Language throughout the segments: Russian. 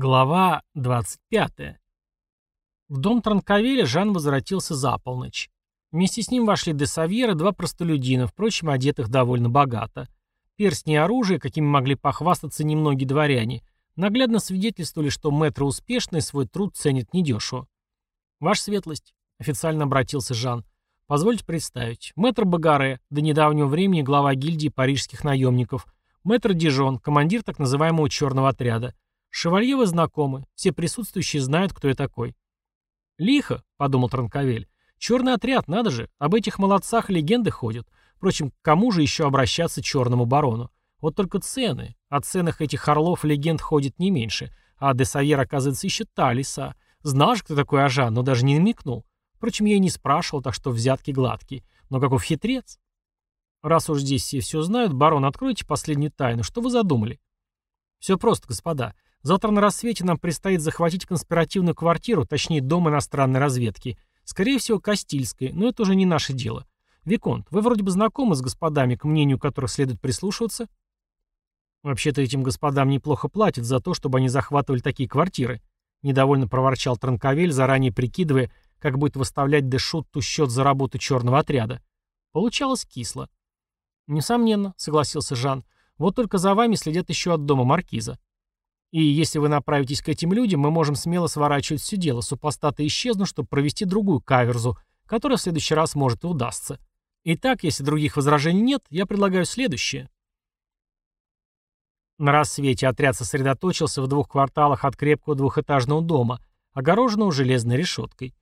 Глава 25. В дом Транковеля Жан возвратился за полночь. Вместе с ним вошли Десавьер и два простолюдина, впрочем, одетых довольно богато. Перстни и оружие, какими могли похвастаться немногие дворяне, наглядно свидетельствовали, что мэтры успешные свой труд ценят недешево. «Ваша светлость», — официально обратился Жан, — «позвольте представить. Мэтр Багаре, до недавнего времени глава гильдии парижских наемников, мэтр Дижон, командир так называемого черного отряда, Шевалье вы знакомы, все присутствующие знают, кто я такой. Лихо, подумал Транковель. Черный отряд, надо же, об этих молодцах легенды ходят. Впрочем, к кому же еще обращаться черному барону? Вот только цены. О ценах этих орлов легенд ходит не меньше. А Десавьер, оказывается, еще та лиса. Знаешь, кто такой Ажан, но даже не намекнул. Впрочем, я и не спрашивал, так что взятки гладкие. Но каков хитрец? Раз уж здесь все все знают, барон, откройте последнюю тайну. Что вы задумали? Все просто, господа. Завтра на рассвете нам предстоит захватить конспиративную квартиру, точнее дом иностранной разведки. Скорее всего, Кастильской, но это уже не наше дело. Виконт, вы вроде бы знакомы с господами, к мнению которых следует прислушиваться? Вообще-то этим господам неплохо платят за то, чтобы они захватывали такие квартиры. Недовольно проворчал Транковель, заранее прикидывая, как будет выставлять Дэшутту счет за работу черного отряда. Получалось кисло. «Несомненно», — согласился Жан. «Вот только за вами следят еще от дома маркиза. И если вы направитесь к этим людям, мы можем смело сворачивать все дело, супостаты исчезнут, чтобы провести другую каверзу, которая в следующий раз может и удастся. Итак, если других возражений нет, я предлагаю следующее. На рассвете отряд сосредоточился в двух кварталах от крепкого двухэтажного дома, огороженного железной решеткой.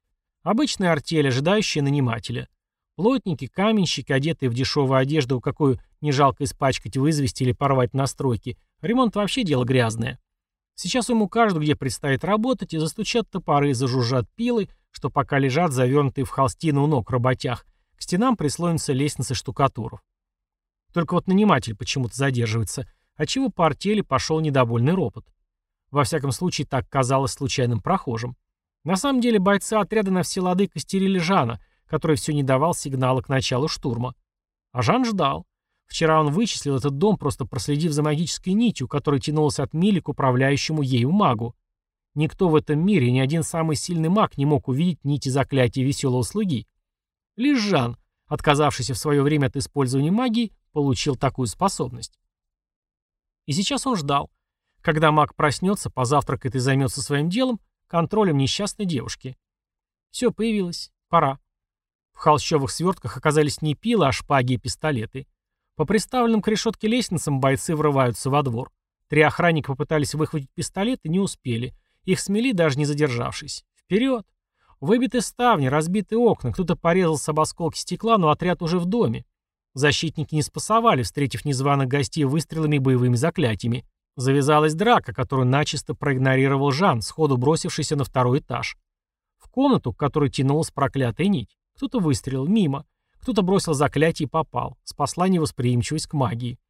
Обычная артель, ожидающая нанимателя. Плотники, каменщики, одетые в дешевую одежду, какую не жалко испачкать в извести или порвать на стройке. Ремонт вообще дело грязное. Сейчас ему укажут, где предстоит работать, и застучат топоры, зажужжат пилы, что пока лежат завернутые в холстину у ног работях, к стенам прислонятся лестницы штукатуров. Только вот наниматель почему-то задерживается, отчего по артели пошел недовольный ропот. Во всяком случае, так казалось случайным прохожим. На самом деле бойцы отряда на все лады костерили Жана, который все не давал сигнала к началу штурма. А Жан ждал. Вчера он вычислил этот дом, просто проследив за магической нитью, которая тянулась от Мили к управляющему ею магу. Никто в этом мире, ни один самый сильный маг не мог увидеть нити заклятия веселого слуги. Лишь Жан, отказавшийся в свое время от использования магии, получил такую способность. И сейчас он ждал. Когда маг проснется, позавтракает и займется своим делом, контролем несчастной девушки. Все, появилось. Пора. В холщовых свертках оказались не пилы, а шпаги и пистолеты. По приставленным к решетке лестницам бойцы врываются во двор. Три охранника попытались выхватить пистолет и не успели. Их смели, даже не задержавшись. Вперед! Выбиты ставни, разбиты окна, кто-то порезался об осколки стекла, но отряд уже в доме. Защитники не спасовали, встретив незваных гостей выстрелами и боевыми заклятиями. Завязалась драка, которую начисто проигнорировал Жан, сходу бросившийся на второй этаж. В комнату, к которой тянулась проклятая нить. Кто-то выстрелил мимо. Кто-то бросил заклятие и попал. Спасла невосприимчивость к магии.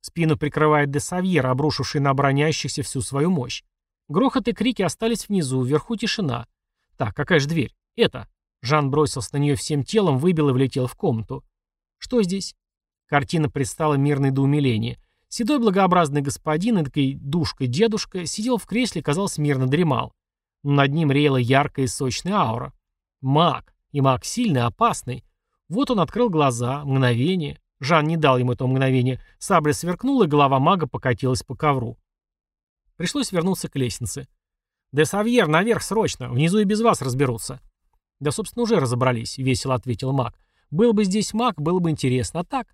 Спину прикрывает Десавьер, обрушивший на обороняющихся всю свою мощь. Грохот и крики остались внизу, вверху тишина. Так, какая же дверь? Это. Жан бросился на нее всем телом, выбил и влетел в комнату. Что здесь? Картина предстала мирной до умиления. Седой благообразный господин, эдакой душка-дедушка, сидел в кресле, казалось, мирно дремал. Над ним реяла яркая и сочная аура. Маг. И маг сильный, опасный. Вот он открыл глаза, мгновение. Жан не дал ему этого мгновения. Сабля сверкнула, и голова мага покатилась по ковру. Пришлось вернуться к лестнице. «Де Савьер, наверх срочно! Внизу и без вас разберутся!» «Да, собственно, уже разобрались», — весело ответил маг. «Был бы здесь маг, было бы интересно. А так?»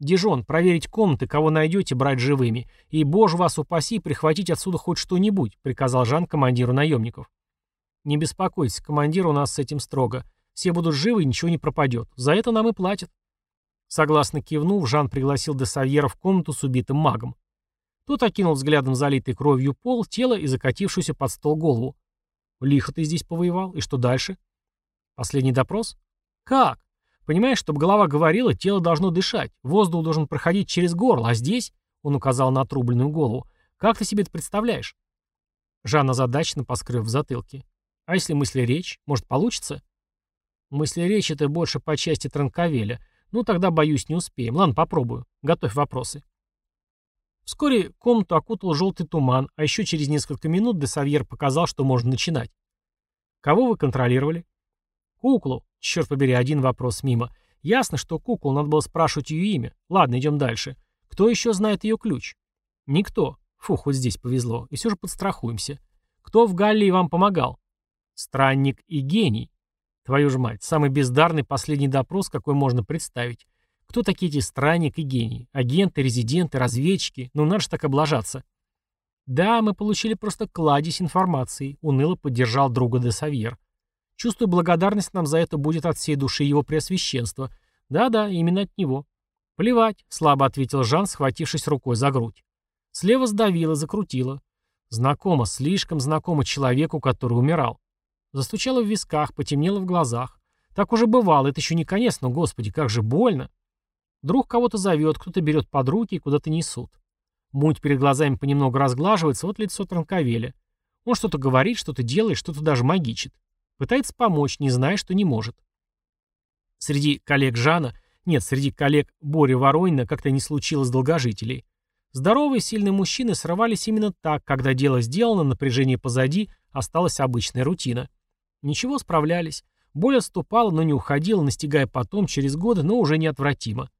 «Дижон, проверить комнаты, кого найдете, брать живыми. И, боже вас упаси, прихватить отсюда хоть что-нибудь», — приказал Жан командиру наемников. «Не беспокойтесь, командир у нас с этим строго. Все будут живы и ничего не пропадет. За это нам и платят. Согласно кивнув, Жан пригласил де Савьера в комнату с убитым магом. Тот окинул взглядом залитый кровью пол, тело и закатившуюся под стол голову. «Лихо ты здесь повоевал. И что дальше?» «Последний допрос?» «Как? Понимаешь, чтобы голова говорила, тело должно дышать, воздух должен проходить через горло, а здесь...» Он указал на отрубленную голову. «Как ты себе это представляешь?» Жан озадаченно поскреб в затылке. «А если мысли речь? Может, получится?» Мысли речь это больше по части Транковеля. Ну, тогда, боюсь, не успеем. Ладно, попробую. Готовь вопросы. Вскоре комнату окутал желтый туман, а еще через несколько минут Десавьер показал, что можно начинать. Кого вы контролировали? Куклу. Черт побери, один вопрос мимо. Ясно, что куклу, надо было спрашивать ее имя. Ладно, идем дальше. Кто еще знает ее ключ? Никто. Фух, вот здесь повезло. И все же подстрахуемся. Кто в Галлии вам помогал? Странник и гений. Твою ж мать, самый бездарный последний допрос, какой можно представить. Кто такие эти странник и гений? Агенты, резиденты, разведчики? Ну надо же так облажаться. Да, мы получили просто кладезь информации, уныло поддержал друга де Савьер. Чувствую, благодарность нам за это будет от всей души его преосвященства. Да-да, именно от него. Плевать, слабо ответил Жан, схватившись рукой за грудь. Слева сдавило, закрутило. Знакомо, слишком знакомо человеку, который умирал. Застучало в висках, потемнело в глазах. Так уже бывало, это еще не конец, но, господи, как же больно. Друг кого-то зовет, кто-то берет под руки и куда-то несут. Муть перед глазами понемногу разглаживается, вот лицо Транковеля. Он что-то говорит, что-то делает, что-то даже магичит. Пытается помочь, не зная, что не может. Среди коллег Жана, нет, среди коллег Бори Воронина как-то не случилось долгожителей. Здоровые, сильные мужчины срывались именно так, когда дело сделано, напряжение позади, осталась обычная рутина. Ничего, справлялись. Боль отступала, но не уходила, настигая потом, через годы, но уже неотвратимо.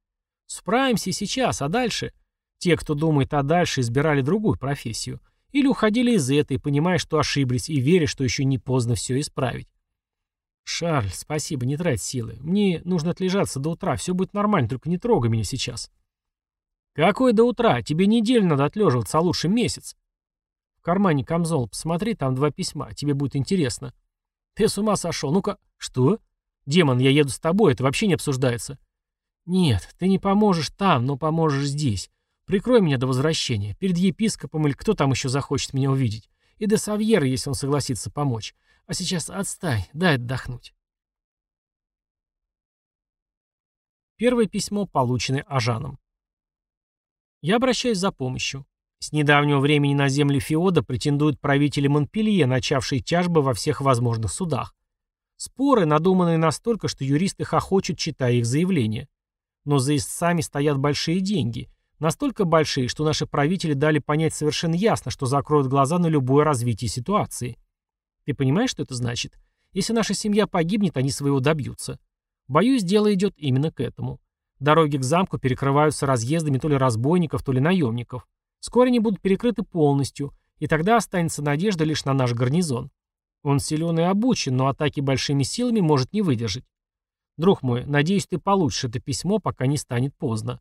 Справимся сейчас, а дальше? Те, кто думает о дальше, избирали другую профессию. Или уходили из этой, понимая, что ошиблись, и веря, что еще не поздно все исправить. «Шарль, спасибо, не трать силы. Мне нужно отлежаться до утра, все будет нормально, только не трогай меня сейчас». «Какой до утра? Тебе неделю надо отлеживаться, а лучше месяц». «В кармане камзол, посмотри, там два письма, тебе будет интересно». «Ты с ума сошел? Ну-ка...» «Что?» «Демон, я еду с тобой, это вообще не обсуждается». «Нет, ты не поможешь там, но поможешь здесь. Прикрой меня до возвращения. Перед епископом или кто там еще захочет меня увидеть. И до Савьера, если он согласится помочь. А сейчас отстань, дай отдохнуть». Первое письмо, полученное Ажаном. Я обращаюсь за помощью. С недавнего времени на земли Феода претендуют правители Монпелье, начавшие тяжбы во всех возможных судах. Споры, надуманные настолько, что юристы хохочут, читая их заявления. Но за истцами стоят большие деньги. Настолько большие, что наши правители дали понять совершенно ясно, что закроют глаза на любое развитие ситуации. Ты понимаешь, что это значит? Если наша семья погибнет, они своего добьются. Боюсь, дело идет именно к этому. Дороги к замку перекрываются разъездами то ли разбойников, то ли наемников. Скоро они будут перекрыты полностью, и тогда останется надежда лишь на наш гарнизон. Он силен и обучен, но атаки большими силами может не выдержать. Друг мой, надеюсь, ты получишь это письмо, пока не станет поздно.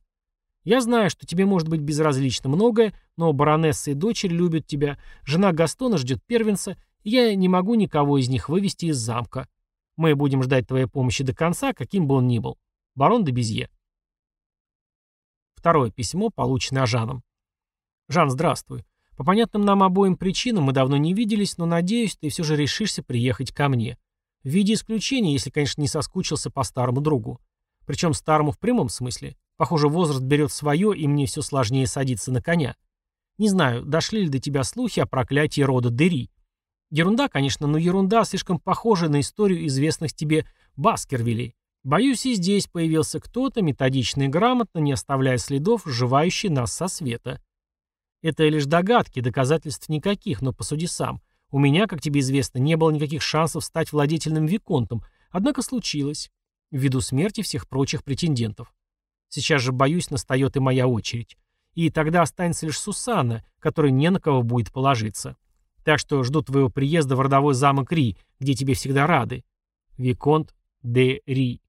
Я знаю, что тебе может быть безразлично многое, но баронесса и дочери любят тебя, жена Гастона ждет первенца, и я не могу никого из них вывести из замка. Мы будем ждать твоей помощи до конца, каким бы он ни был. Барон де Безье. Второе письмо, полученное Жаном. Жан, здравствуй. По понятным нам обоим причинам мы давно не виделись, но надеюсь, ты все же решишься приехать ко мне. В виде исключения, если, конечно, не соскучился по старому другу. Причем старому в прямом смысле. Похоже, возраст берет свое, и мне все сложнее садиться на коня. Не знаю, дошли ли до тебя слухи о проклятии рода Дери. Ерунда, конечно, но ерунда, слишком похожа на историю известных тебе Баскервилей. Боюсь, и здесь появился кто-то, методично и грамотно, не оставляя следов, сживающий нас со света. Это лишь догадки, доказательств никаких, но посуди сам. У меня, как тебе известно, не было никаких шансов стать владетельным виконтом, однако случилось, ввиду смерти всех прочих претендентов. Сейчас же, боюсь, настает и моя очередь. И тогда останется лишь Сусанна, которой не на кого будет положиться. Так что жду твоего приезда в родовой замок Ри, где тебе всегда рады. Виконт де Ри.